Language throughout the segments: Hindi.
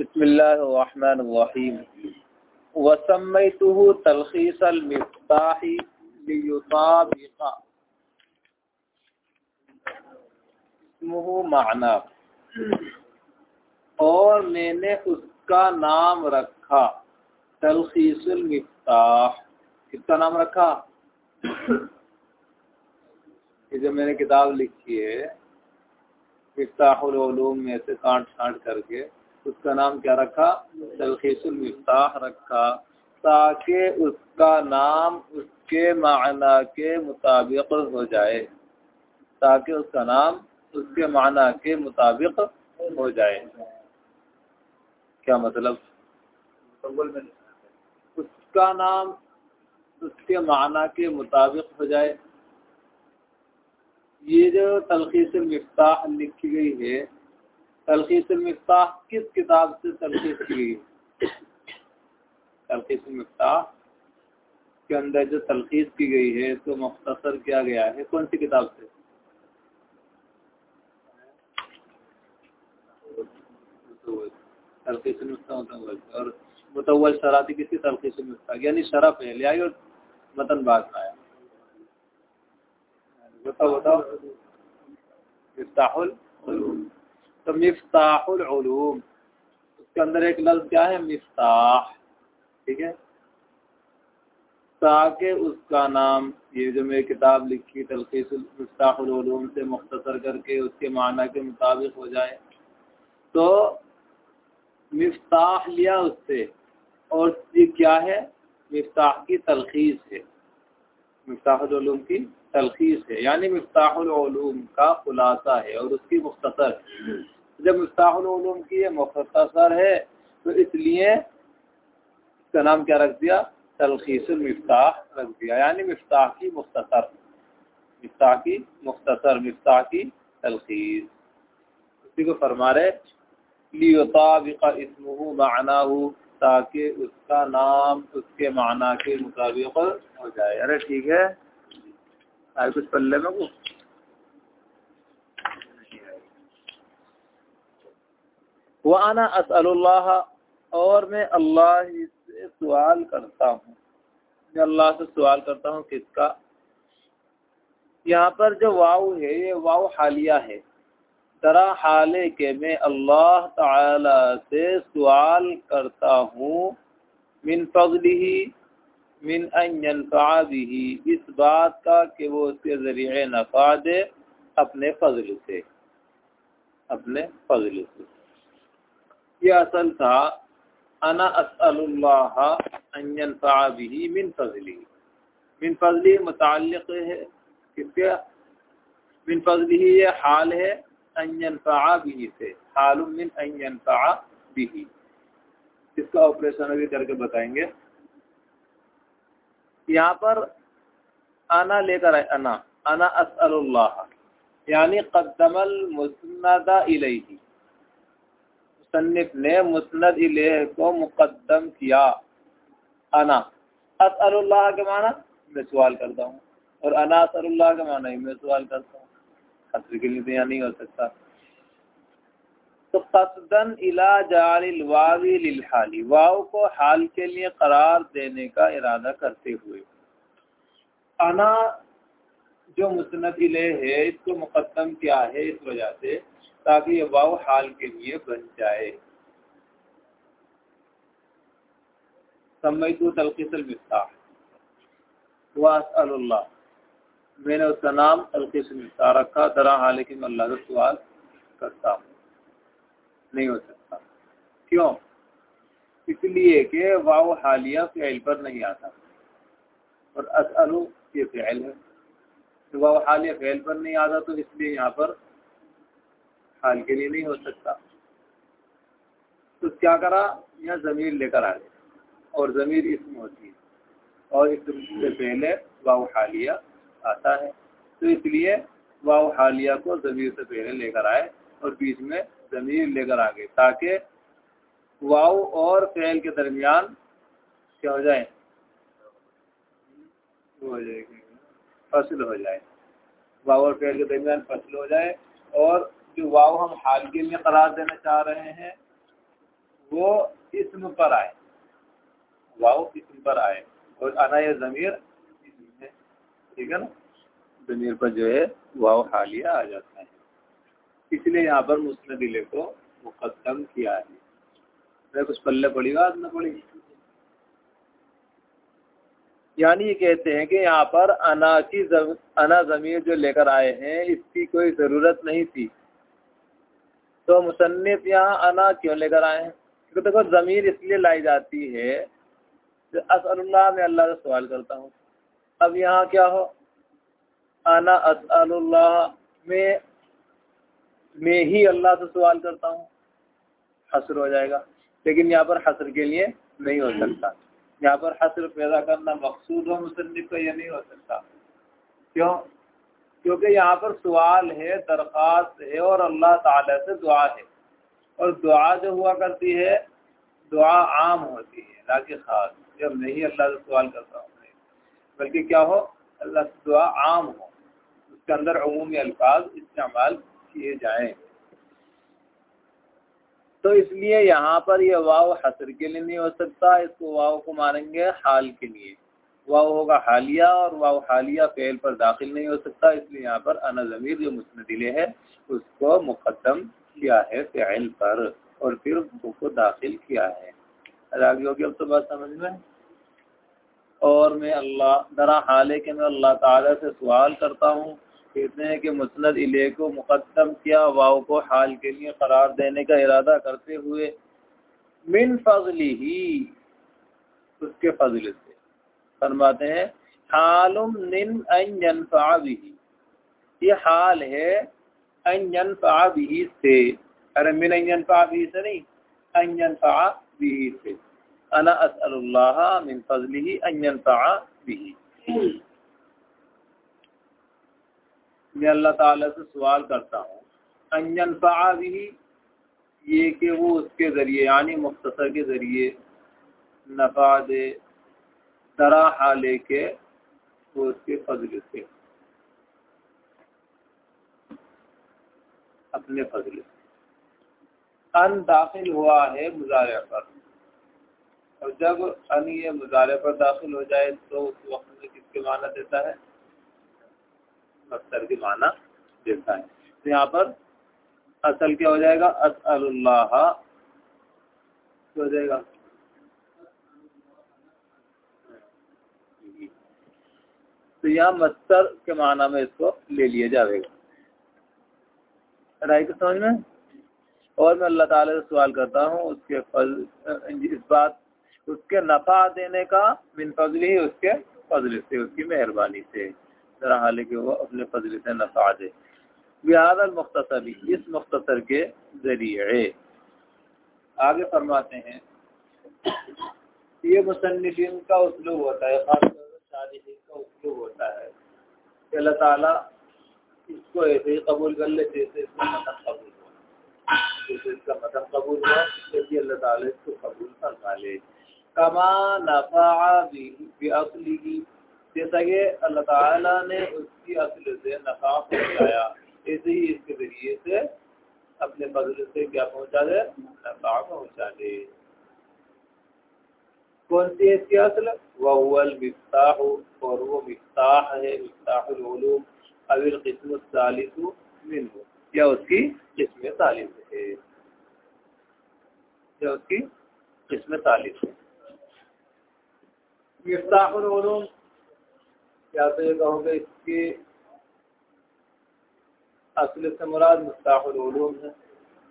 बसमीम वसमैतुहु तलखीस और मैंने उसका नाम रखा तलखीसुल मिफ्ताह किसका नाम रखा? ये जो मैंने किताब लिखी है, मिफ्ताहुल में से काट छाट करके। उसका नाम क्या रखा? तलखीसुल मिफ्ताह रखा। ताकि उसका नाम उसके माना के मुताबिक हो जाए। ताकि उसका नाम उसके माना के मुताबिक हो जाए। क्या मतलब? उसका नाम उसके माना के मुताबिक हो जाए। ये जो तलखीस मिफ्ताह लिखी गई है तलखीस मिफ्ताह किस किताब से तलखीस की गई? तलखीस मिफ्ताह के अंदर जो तलखीस की गई है तो मुख्तसर किया गया है। कौन सी किताब से? तलखीस मिफ्ताह और मुतवल शराती किसी तलखीस मिफ्ताह? यानी शरा पहले आई और मतन बाद में आया। बताओ बताओ। मिफ्ताहुल। तो मिफ्ताहुल उलूम। उसके अंदर एक लफ्ज क्या है? मिफ्ताह। ठीक है? ताकि उसका नाम, ये जो मैं किताब लिखी, तलखीस मिफ्ताहुल से मुख्तर करके उसके माना के मुताबिक हो जाए तो मिफ्ताह लिया उससे। और ये क्या है? मिफ्ताह की तलखीस है। मिफ्ताहुल की तलखीस है। यानी मिफ्ताहुल का खुलासा है और उसकी मुख्तसर। जब मिफ्ताहुल की ये मुख्तसर है तो इसलिए इसका नाम क्या रख दिया? तलखीस मिफ्ताह रख दिया। यानी मिफ्ताह की मुख्तसर। मिफ्ताह की मुख्तसर, मिफ्ताह की तलखीस। उसी को फरमा रहे लियोताबिका इसमहू मानाहू, ताकि उसका नाम उसके माना के मुताबिक हो जाए। अरे ठीक है कुछ पल्ले में को वाना असल्लाह और मैं अल्लाह से सवाल करता हूँ। मैं अल्लाह से सवाल करता हूँ किसका? यहाँ पर जो वाव है, ये वाव हालिया है। तरह हाले के मैं अल्लाह ताला से सवाल करता हूँ। मिन फजली मिन अनफा भी इस बात का कि वो उसके ज़रिए नफ़ा दे अपने फजल से, अपने फजल से। ये असल था अना असल्लाह अनफा भी मिन फजली। मिन फजली मुतल है, किसके? मिन फजली ये हाल है अनफा भी से। हाल मिन अनफा भी इसका ऑपरेशन अभी करके बताएँगे। यहाँ पर आना लेकर आए, अना। अना असल्लाह यानी कदमल मुसनदा इलेही। मुसन्फ ने मुसनद इलेह को मुकदम किया। अना असल्लाह के माना मैं सवाल करता हूँ। और अना असल्लाह के माना ही मैं सवाल करता हूँ। खतरे के लिए तो यहाँ नहीं हो सकता। तो कसदन इला जालिल वावी लिलहाली वाव को हाल के लिए करार देने का इरादा करते हुए। अना जो मुसनद इले है, इसको मुकदम किया है इस वजह से ताकि ये वाव हाल के लिए बन जाए। मैंने उसका नाम मिफ्ताह रखा, दरा हाल की मैं अल्लाह से सवाल करता हूँ। नहीं हो सकता। क्यों? इसलिए कि वाव हालिया फ़ैल पर नहीं आता। और असलु ये फ़ैल है। तो वाव हालिया फ़ैल पर नहीं आता तो इसलिए यहाँ पर हाल के लिए नहीं हो सकता। तो क्या करा? यहाँ ज़मीर लेकर आ गए और ज़मीर इसम होती है। और इसम से पहले वाव हालिया आता है। तो इसलिए वाव हालिया को ज़मीर से पहले लेकर आए और बीच में ज़मीर लेकर आ गए, ताकि वाव और फैल के दरमियान क्या हो जाए? हो जाएगी। फ़सल हो जाए। वाव और फैल के दरमियान फ़सल हो जाए और जो वाव हम हाल के लिए करार देना चाह रहे हैं वो इसम पर आए। वाव इसम पर आए। और अना या जमीर ठीक है ना? जमीर पर जो है वाव हालिया आ जाता है। इसलिए यहाँ पर मुस्दिले को मुकदम किया है। मैं कुछ पल्ले पड़ी बात न पड़ी। यानी ये कहते हैं कि यहाँ पर अना की जम, अना ज़मीर जो लेकर आए हैं इसकी कोई ज़रूरत नहीं थी। तो मुसन्फ यहाँ अना क्यों लेकर आए हैं? क्योंकि देखो ज़मीर इसलिए लाई जाती है जो असल्ला में अल्लाह से सवाल करता हूँ। अब यहाँ क्या हो? अना असल्ला में में ही अल्लाह से सवाल करता हूँ। हसर हो जाएगा। लेकिन यहाँ पर हसर के लिए नहीं हो सकता। यहाँ पर हसर पैदा करना मकसूद हो मुसनफ़ का यह नहीं हो सकता? क्यों? क्योंकि यहाँ पर सवाल है दरख्वास्त है और अल्लाह ताला से दुआ है। और दुआ जो हुआ करती है, दुआ आम होती है, ना कि ख़ास। जब नहीं, अल्लाह से सवाल करता हूँ बल्कि क्या हो, अल्लाह से दुआ आम हो। उसके अंदर अमूमी अल्फाज इस्तेमाल किए जाएँ। तो इसलिए यहाँ पर यह वाव हसर के लिए नहीं हो सकता, इसको वाव को मानेंगे हाल के लिए। वाव होगा हालिया और वाव हालिया फेल पर दाखिल नहीं हो सकता, इसलिए यहाँ पर अना ज़मीर जो मुस्दिले है, उसको मुकदम किया है फ़ैल पर और फिर उसको दाखिल किया है। आगे होगी, अब तो बात समझ में? और मैं अल्लाह, दरा हाल के मैं अल्लाह ताला से सवाल करता हूँ, कहते हैं कि मुस्ंद इले को मुकदम किया वाव को हाल के लिए करार देने का इरादा करते हुए, मिन फजली ही, उसके फजल से। फरमाते हैं, हालुम निन अनफा भी ये हाल है अनफा भी से। अरे मिन अनफा भी से नहीं अनफा भी से। अना असअलुल्लाह मिन फजलिही अनफा भी मैं अल्लाह ताला से सवाल करता हूँ अनफा भी ये कि वो उसके ज़रिए, यानी मुख्तसर के ज़रिए नफ़ा दे दरा लेके वो उसके फजल से। अपने फजल से। अन दाखिल हुआ है मुजारे पर। और जब अन ये मुजारे पर दाखिल हो जाए तो उस वक्त में किसके माना देता है? मस्तर की माना देता है। तो यहाँ पर असल क्या हो जाएगा? असल्लाह हो जाएगा? तो यहाँ मस्तर के माना में इसको ले लिया जाएगा। को समझ में? और मैं अल्लाह ताला से सवाल करता हूँ, उसके फल, इस बात, उसके नफ़ा देने का, मिन फजल, उसके फजल से, उसकी मेहरबानी से। तरह हाल के वो अपने फजल से नफा दे। बिहार मुख्तसर, इस मुख्तसर के ज़रिए। आगे फरमाते हैं। ये मुसन्निफिन का उसलूब होता है खासतौर शादी का उसलूब होता है। कि अल्लाह ताला इसको ऐसे ही कबूल कर ले जैसे इसका मतलब कबूल हुआ। जैसे इसका मतलब कबूल हुआ जैसे अल्लाह ताला इसको कबूल फरमा ले। कमा नफा भी असली जैसा कि अल्लाह ताला ने उसकी असल से नफा पहुँचाया, ऐसे ही इसके ज़रिए से अपने बदल से क्या पहुँचा दे? नफा पहुँचा दे। कौन सी है इसकी असल वल मिफ्ताह और वो मिफ्ताह है मिफ्ताहूम अविल किस्म सालिस मिन या उसकी किस्म सालिस है। या उसकी किस्म सालिस है। मिफ्ताहूम या तो ये कहोगे इसकी असल से मुराद मुस्ताहूम है।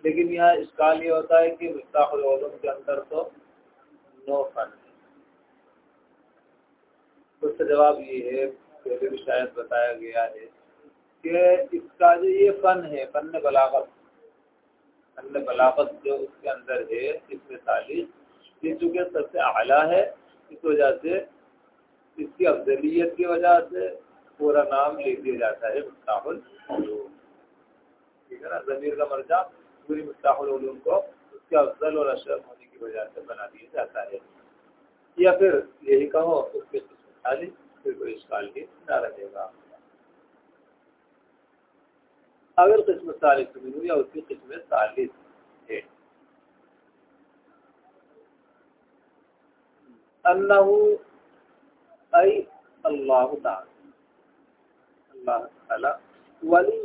लेकिन यहाँ इसकाल ये होता है कि मुस्ताहूम के अंदर तो नो है। तो उसका जवाब ये है, पहले भी शायद बताया गया है कि इसका जो ये फ़न है, फ़न बलागत फ़न बलागत जो उसके अंदर है, इसमें तालीम ये चूँकि सबसे आला है, इस वजह से इसकी अफजलियत की वजह से पूरा नाम ले दिया जाता है मुस्ताहुल ठीक है ना? ज़मीर का मर्जा, पूरी मुस्ताहुल को उसके अफजल और अशरफ होने की वजह से बना दिया जाता है। या फिर यही कहो, उसके खाली फिर कोई इसकाल भी ना रहेगा। अगर किस्म सालिस या उसकी किस्म सालिस है। अन्नहु अई अल्लाह अल्लाह ताला वली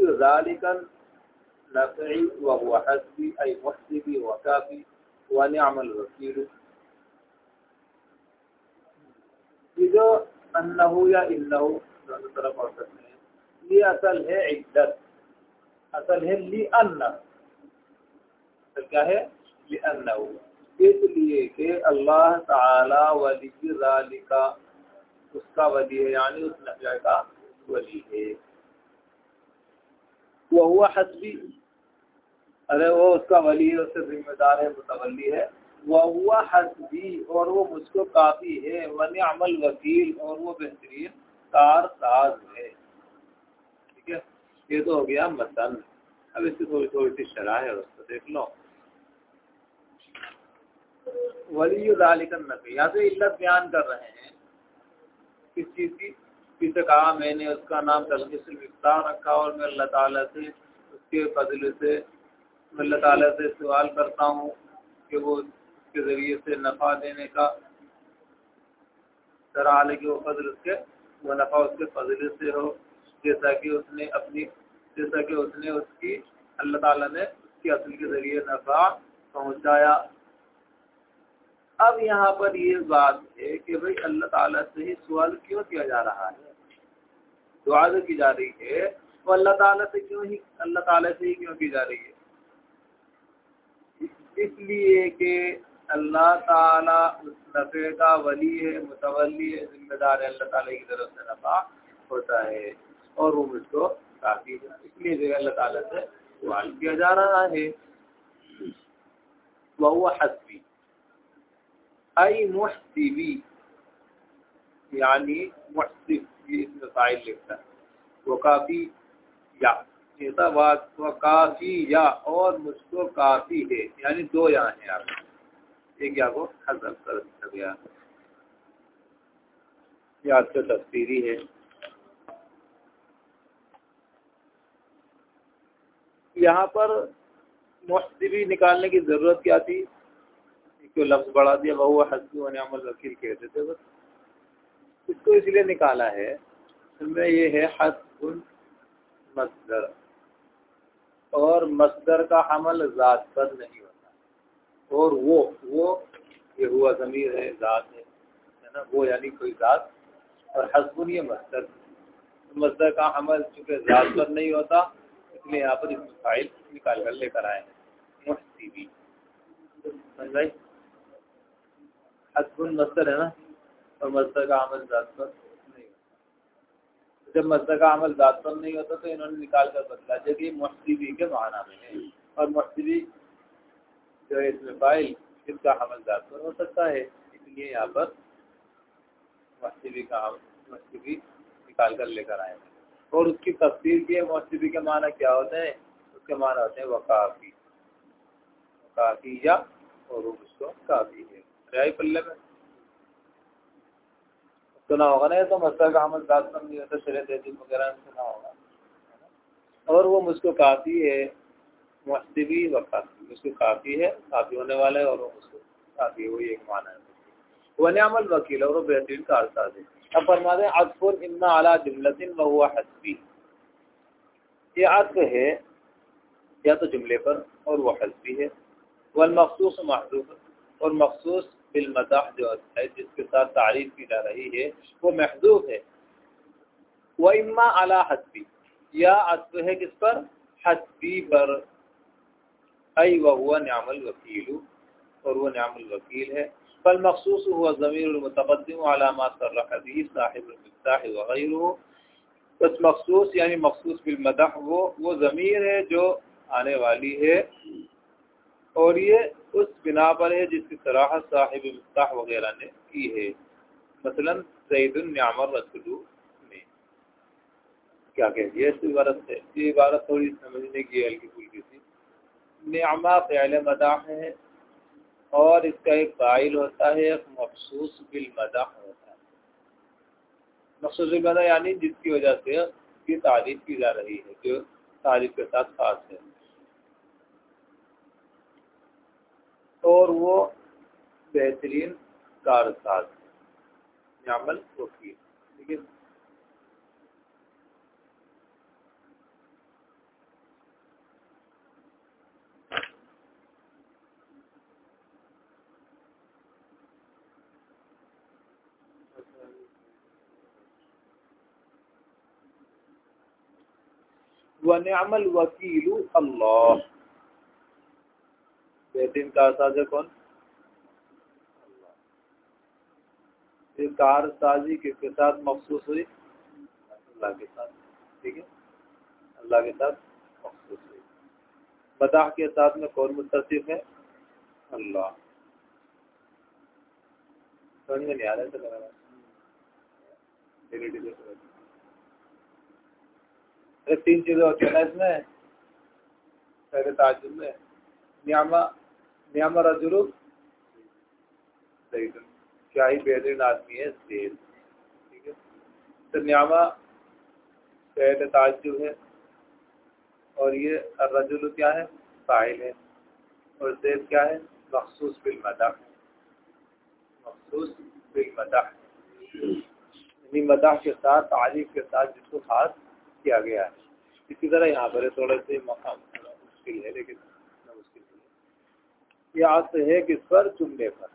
व हुवा हस्बी अई मुहसिबी व काफ़ी व निअमल वकील। ये जो अन्नहु या इन्नहु दोनों तरफ़ पढ़ सकते हैं। ये असल है इद्दत। असल है ली अन्ना असल क्या है? ली अन्नहु इसलिए कि अल्लाह ताला वली का उसका वली है, यानी उस नफिया का वली है। वो हुआ हसबी। अरे वो उसका वली है, उससे जिम्मेदार है मुतवली है। वह हसबी, और वो मुझको काफ़ी है। वन अमल वकील, और वो बेहतरीन कार साज है। ठीक है? ये तो हो गया मतन अब इसकी थोड़ी थोड़ी सी शराह है, उसको देख लो। वली नबी यहाँ से इल्लत बयान कर रहे हैं। किस चीज़ की? किसे कहा मैंने उसका नाम तलमिफ्ता रखा, और मैं अल्लाह ताला से उसके फजल से, मैं अल्लाह ताला से सवाल करता हूँ कि वो उसके ज़रिए से नफ़ा देने का तरह हालाँकि वो फजल उसके, वो नफ़ा उसके फजल से हो, जैसा कि उसने अपनी, जैसा कि उसने उसकी, अल्लाह ताला ने उसकी असल के ज़रिए नफ़ा पहुँचाया। अब यहाँ पर ये बात है कि भाई अल्लाह ताला से ही सवाल क्यों किया जा रहा है? दुआ जो की जा रही है, वो अल्लाह ताला से क्यों ही, अल्लाह ताला से ही क्यों की जा रही है? इसलिए कि अल्लाह ताला उस नफ़े का वली है, मुतवली है, जिम्मेदार है, अल्लाह ताला की तरफ़ से नफ़ा होता है। और वो मुझको काफ़ी है। इसलिए जो अल्लाह ताला से सवाल किया जा रहा है। वह हसबी। आई मुहसिबी। यानी मुहसिब, ये इसमें फ़ाइल लिखता है। वो काफ़ी या। काफ़ी या और मुझको काफ़ी है। यानी दो यहाँ है आप। एक या को हजब कर दिया गया। याद तो तस्वीरी है यहाँ पर मुस्तबी निकालने की ज़रूरत क्या थी? क्यों लफ्ज़ बढ़ा दिया बहु हसबी अमल वकील कहते थे बस। इसको इसलिए निकाला है इसमें ये है हसबुल मसदर और मसदर का हमल ज़ात पर नहीं और वो वो, ये हुआ ज़मीर है, ज़ात है है ना? वो यानी कोई ज़ात। और हसबुन ये मस्तर मस्तर का अमल चूँकि ज़ात पर नहीं होता, इसलिए यहाँ पर इसमें फ़ाइल निकाल कर लेकर आए मुहसीबी समझ हसबुन मस्तर है ना? और मस्तर का अमल ज़ात पर जब मस्तर का अमल ज़ात पर नहीं होता तो इन्होंने निकाल कर बदला। जब ये मुहसीबी के माना में है। और मुहसीबी जो है इसमें फ़ाइल इसका हमल जात पर हो सकता है। इसलिए यहाँ पर मस्जिदी का मस्जिदी निकाल कर लेकर आए और उसकी तस्वीर की है मस्जिदी के माना क्या होते हैं? उसके माना होते हैं वकाफी। काफ़ी या, और उसको काफ़ी है। रियाई पल्ले में सुना होगा ना तो मस्तर का हमल जात पर नहीं होता तहजीब वगैरह सुना होगा। और वो मुझको काफ़ी है। मुस्तवी व काफ़ी, उसको काफ़ी है, काफ़ी होने वाला है और उसको काफ़ी वही एक माना है। वनमल वकील और वो बेहतरीन कारसाज है। अब फरमा दें अतफुर इन्ना अला जुमलतिन व हुआ हसबी। ये अत्फ है, या तो जुमले पर, और वह हसबी है। वल मखसूस महसूस और मखसूस बिलमदाह जो है, जिसके साथ तारीफ़ की जा रही है, वो महदूफ है। वह इम्मा अला हसबी, या अत्फ है किस पर? हसबी पर। अई व हुआ न्यामल वकील, और वो न्यामल वकील है। फल मखसूस हुआ ज़मीरमतकदम अलामत रखी साहिब वगैरह बस मखसूस, यानी मखसूस बिलमदह वो वो ज़मीर है जो आने वाली है। और ये उस बिना पर है जिसकी सराहत साहिब मफ्ताह वगैरह ने की है। मसलन सईदुलनामर रसलू में क्या कह दिया? इस इबारत से ये इबारत थोड़ी समझने की हल्की फुल्की नमा फ़ैल मदाह है, और इसका एक फ़ाइल होता है, एक मखसूस बिल मदाह होता है। मखसूस बिल मदाह यानी जिसकी वजह से उसकी तारीफ़ की जा रही है, जो तारीफ़ के साथ खास है। और वो बेहतरीन कारसाज न्यामल वकील ठीक है? वनमल वकील अल्लाह। बेहतरीन कारसाज कौन? ये कार साजी किसके साथ मखसूस हुई? अल्लाह के साथ। ठीक है? अल्लाह के साथ मखसूस हुई। मदाह के साथ में कौन मुतसिफ है? अल्लाह। समझ में नहीं आ रहा है रहा अरे तीन चीज़ें होती है ना इसमें। पहले ताजुब में। न्यामा न्यामा रजुल। क्या ही बेहतरीन आदमी है जेल ठीक है। तो न्यामा पहले ताजुब है। और ये रजुल क्या है? साहिल है। और जेब क्या है? मखसूस बिल मदा मखसूस बिल मदा यानी मदाह के साथ, तारीफ़ के साथ जिसको खास किया गया है। इसी तरह यहाँ पर थोड़े से मकाम मुश्किल है, लेकिन मुश्किल नहीं है। ये है किस पर जुमले पर।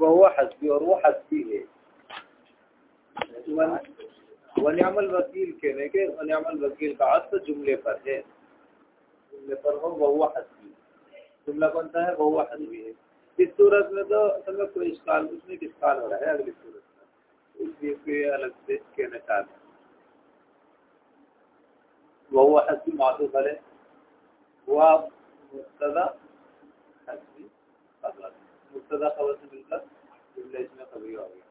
वह हुआ और वो हसबी है। वनियामल वकील कहने के वनियामल वकील का अर्थ जुमले पर है। जुमले पर हो, वह हुआ हसबी। जुमला कौन सा है? वह हुआ हसबी है। इस सूरत में तो असल में कोई इसकाल उसमें इसकाल हो रहा है? अगली सूरत में। इसलिए अलग से कहना चाहते हैं। वह हसबी मासूफ है वह मुस्तदा हसबी मुस्तदा खबर से मिलकर जुमले इसमें कभी हो गया।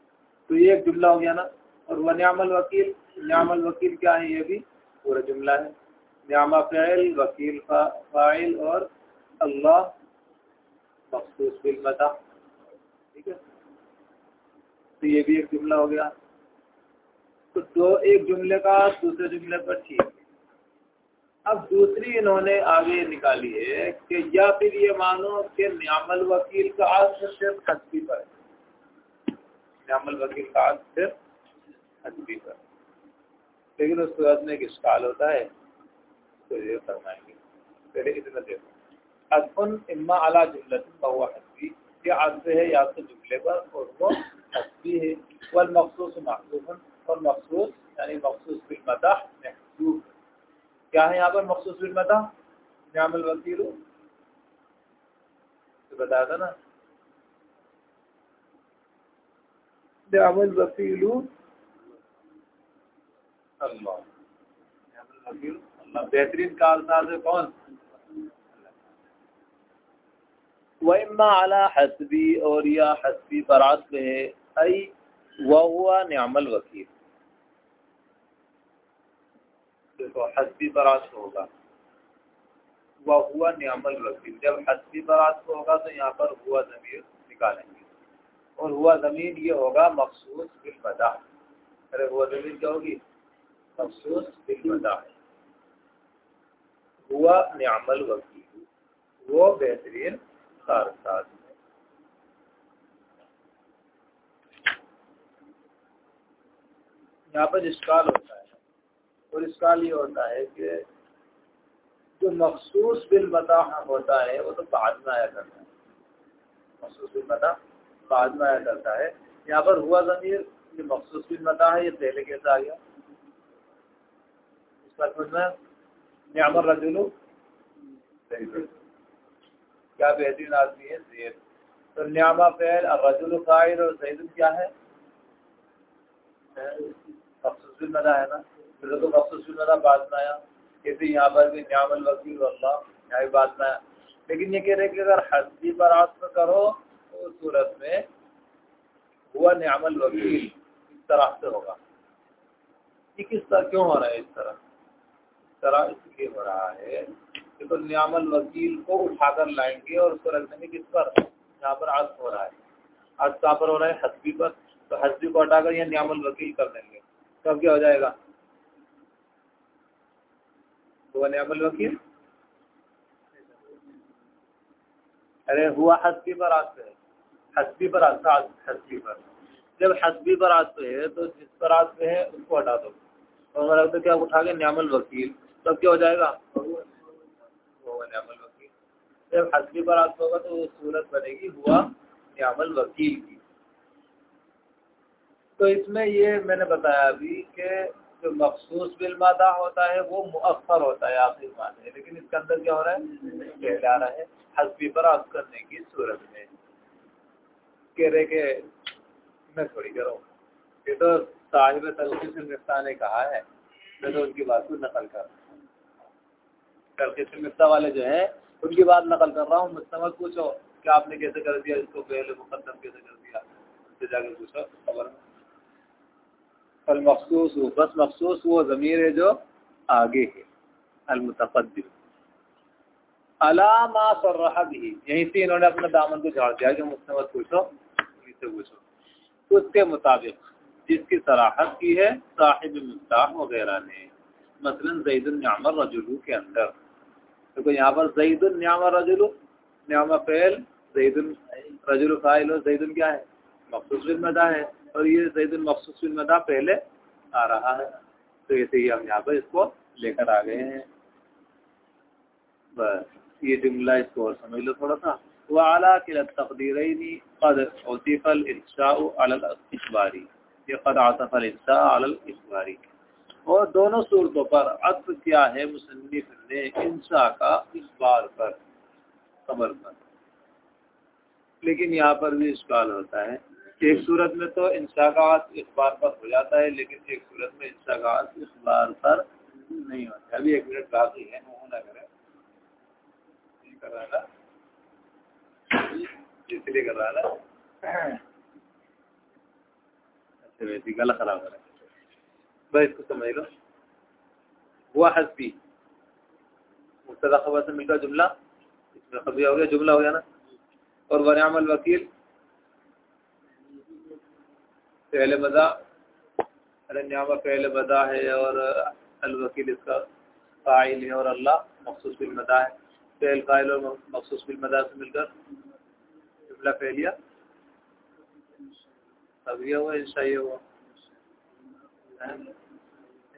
तो ये एक जुमला हो गया ना, और वह न्यामल वकील न्यामल वकील क्या है ये भी पूरा जुमला है। न्यामा फ़ैल वकील फ़ाइल और अल्लाह मखसूस बिल मदा। ठीक है? तो ये भी एक जुमला हो गया। तो दो, एक जुमले का दूसरे जुमले पर ठीक। अब दूसरी इन्होंने आगे निकाली है कि या फिर ये मानो कि न्यामल वकील का आज सिर्फ़ हस्बी पर न्यामल वकील का आज सिर्फ़ हस्बी पर लेकिन उस सूरत में एक इश्काल होता है तो ये फरमाएँगे। पहले इतना देखो। अदफुन इम्मा अला जुमलतिन हुआ हस्बी ये आज है या तो जुमले पर, और वो हस्बी है। वल मखसूस महसूफन और मखसूस, यानी मखसूस महसूस क्या है यहाँ पर मखसूस बिल मदा न्यामल वकील। तो बताया था ना। न्यामल वकील। अल्लाह। न्यामल वकील। अल्लाह बेहतरीन कारसाज है कौन वम्मा अला हसबी और या हसबी बरात है। वह हुआ न्यामल वकील। देखो हसबी बरात होगा। वह हुआ न्यामल वकील जब हसबी बरात होगा तो यहाँ पर हुआ ज़मीर निकालेंगे। और हुआ ज़मीन ये होगा मखसूस बिल बदा। अरे हुआ ज़मीन क्या होगी? मखसूस बिल बदा। हुआ न्यामल वकील वो बेहतरीन कारसाज है। यहाँ पर इश्काल होता है। और इसका लिए होता है कि जो मखसूस बिल बता होता है, वो तो बाद में आया करता है। मखसूस बिल बता बाद में आया करता है। यहाँ पर हुआ जमीर ये मखसूस बिल बता है, ये पहले कैसे आ गया? इसका समझना न्यामर रजुलू क्या बेहतरीन आदमी है जेर तो न्यामा फैल रजुल और जैद क्या है? मखसूस बिल बता है ना। फिर तो मखसूस बात में आया। कहते यहाँ पर भी न्यामल वकील अल्लाह, यहाँ भी बात में आया। लेकिन ये कह रहे कि अगर हस्ती पर आत्म करो तो उस सूरत में हुआ न्यामल वकील इस तरह से होगा। ये किस तरह क्यों हो रहा है इस तरह? इस तरह इसलिए हो रहा है कि तो न्यामल वकील को उठाकर लाएँगे और उसको रख देंगे किस पर? यहाँ पर आज हो रहा है। आज कहाँ पर हो रहा है? हस्बी पर। तो हस्बी को हटाकर यह न्यामल वकील कर देंगे। तब क्या हो जाएगा? हुआ नियामल वकील? अरे, हुआ हस्बी पर आते है। हस्बी पर आता हस्बी पर। जब हसबी बरात पे है तो जिस बरात पे है, उसको हटा दो। और मेरा तो क्या उठा के न्यामल वकील तब क्या हो जाएगा? न्यामल वकील। जब हसबी बरात होगा तो सूरत बनेगी हुआ न्यामल वकील की। तो इसमें ये मैंने बताया अभी कि जो मखसूस बिलमादा होता है, वो मुखर होता है आखिर माने लेकिन इसके अंदर क्या हो रहा है? पहले आ रहा है हसबी बरात करने की सूरत में। कह रहे के, मैं थोड़ी हूँ। ये तो साहिब तलखी से ने कहा है। मैं तो उनकी बात को नकल कर रहा हूँ। तलखी से वाले जो है, उनकी बात नकल कर रहा हूँ। मुझसे पूछो कि आपने कैसे कर दिया? इसको पहले मुकदम कैसे कर दिया? उससे जाकर पूछो, खबर में। फल मखसूस बस मखसूस वो ज़मीर है जो आगे है। अलमुतकद्दिम अलामा सर्रहा भी यहीं से इन्होंने अपने दामन को झाड़ दिया। कि मुझसे मत पूछो से पूछो। उसके मुताबिक जिसकी सराहत की है, साहिब मुफ्ताह वगैरह ने, मसलन जईदुलनामर रजुलू के अंदर। देखो यहाँ पर जईदुलनामर रजुलू न्यामा फेल जईदुल रजुल फ़ाइल और जईदुल क्या है? मखसूस मदा है। और ये जईदुल मखसूस मदा पहले आ रहा है। तो ऐसे ही हम यहाँ पर इसको लेकर आ गए हैं। बस, ये जुमला इसको और समझ लो थोड़ा सा। वाला किल तकदीरनी कद औसीफ़ल इखबारी ये कद आसफ़ल इखबारी और दोनों सूरतों पर अक्स क्या है मुसनफ़ ने इंसा का इखबार पर, खबर पर। लेकिन यहाँ पर भी इश्काल होता है। एक सूरत में तो इंसा का इखबार पर हो जाता है, लेकिन एक सूरत में इंसा का इखबार पर नहीं होता अभी एक मिनट बाकी है ना करें। कर रहा है ना? इसलिए कर रहा है ना? अच्छा वैसे गला खराब है बस इसको समझ लो। हुआ हसबी। मुबतदा खबर से मिलकर जुमला। इसमें खबिया हो गया, जुमला हो गया ना? और वनामल वकील पहले बदा अरे न्यामा पहले बदा है और अलवकील इसका फ़ाइल है और अल्लाह मखसूस बिल मदा है। पहल फ़ाइल और मखसूस बिल मदा से मिलकर जुमला फैलिया खबरिया हुआ इंशाइया हुआ।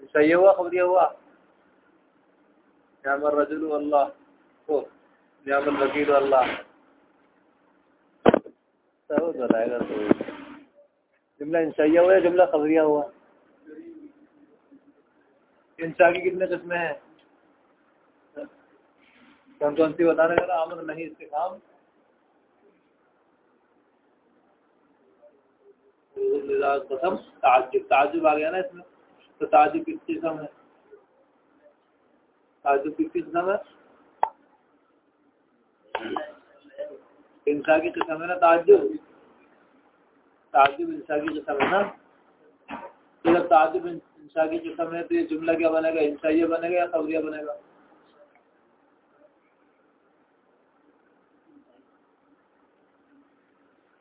इंशाइया हुआ खबरिया हुआ। न्यामर रजुल अल्लाह को न्यामल वकील अल्लाह। सब बताएगा तो। जुमला इंसाइया हुआ या जुमला खबरिया हुआ? इंसा की कितने किस्में हैं? कौन कौन सी बताने का अमर नहीं इस्तेकाम कसम ताजुब ताजुब आ गया ना इसमें। तो ताजुब किस किस्म है? ताजुब किस किस्म है? इंसा की किस्म है ना ताजुब ताजुब इंसा की किस्म है ना? तो जब ताजुब इंसा की किस्म है तो ये जुमला क्या बनेगा? इंसाइया बनेगा या खबरिया बनेगा?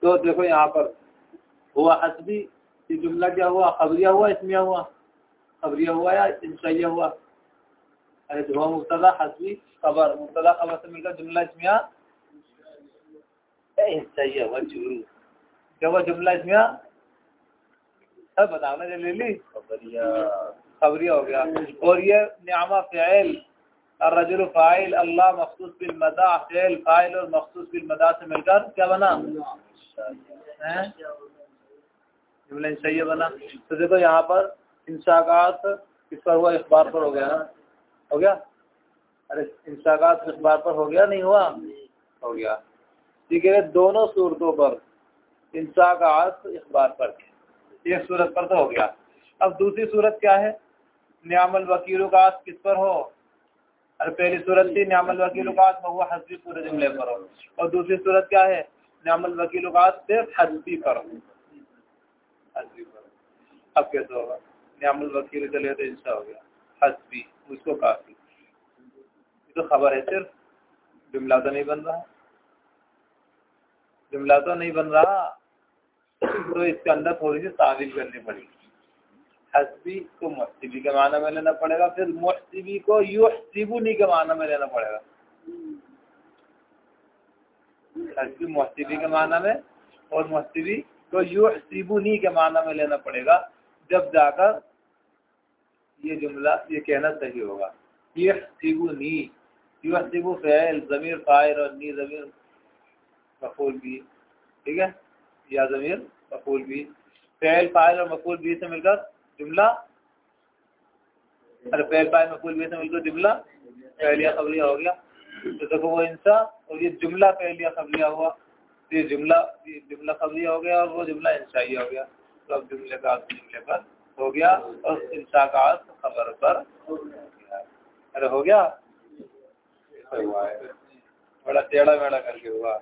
तो देखो यहाँ पर, हुआ हसबी, ये जुमला क्या हुआ? खबरिया हुआ, इसमिया हुआ? खबरिया हुआ या इंशाइया हुआ? अरे हुआ मुबतदा हसबी, खबर, मुबतला खबर से मिलकर जुमला, इसमिया? हुआ, चूरू। क्या हुआ जुमला इसमिया सब बताओ ना ले ली खबरिया। खबरिया हो गया। और ये न्यामा फ़ैल रजुल फ़ाइल अल्लाह मखसूस बिल मदा फ़ैल फ़ाइल और मखसूस बिल मदा से मिलकर क्या बना? जुमला इंसाइया बना। तो देखो यहाँ पर इंसाकात किस पर हुआ इखबार पर हो गया ना। हो गया? अरे इंसाकात इखबार पर हो गया नहीं हुआ? हो गया। ठीक है दोनों सूरतों पर। इंसाकात इखबार पर एक सूरत पर तो हो गया। अब दूसरी सूरत क्या है? न्यामल का किस पर हो? अरे पहली सूरत थी, न्यामल वकीलुकात हुआ हसबी पूरे जुमले पर हो। और दूसरी सूरत क्या है? न्यामल वकीलुकात सिर्फ़ हसबी पर हो। अब कैसे होगा? न्यामल वकील चले तो इंसा हो गया। हसबी, उसको काफ़ी। तो खबर है सिर्फ़। जुमला तो नहीं बन रहा। जुमला तो नहीं बन रहा। तो इसके अंदर थोड़ी सी तारीफ़ करनी पड़ेगी। हसबी को मुहसिबी के माना में लेना पड़ेगा, फिर मुहसिबी को युहसिबुनी के माना में लेना पड़ेगा। हसबी मुहसिबी के माना में और मुहसिबी को यू सिबुनी के माना में लेना पड़ेगा, जब जाकर ये जुमला, ये कहना सही होगा। ये सिबुनी फ़ैल ज़मीर फायर और नी ज़मीर मफूल भी। ठीक है? या ज़मीर मफूल भी फ़ैल फ़ाइल और मफूल भी से मिलकर जुमला। अरे फ़ैल फ़ाइल मफूल भी से मिलकर जुमला। पहलिया कबलिया हो गया। तो देखो वो इंसा और ये जुमला पहलिया कबलिया हुआ। ये जुमला ये जुमला कबलिया हो गया और वो जुमला इंशाइया हो गया। तो अब जुमले का अर्थ जुमले पर हो गया और इंसा का अर्थ खबर पर अरे हो गया? बड़ा टेढ़ा मेढ़ा करके हुआ।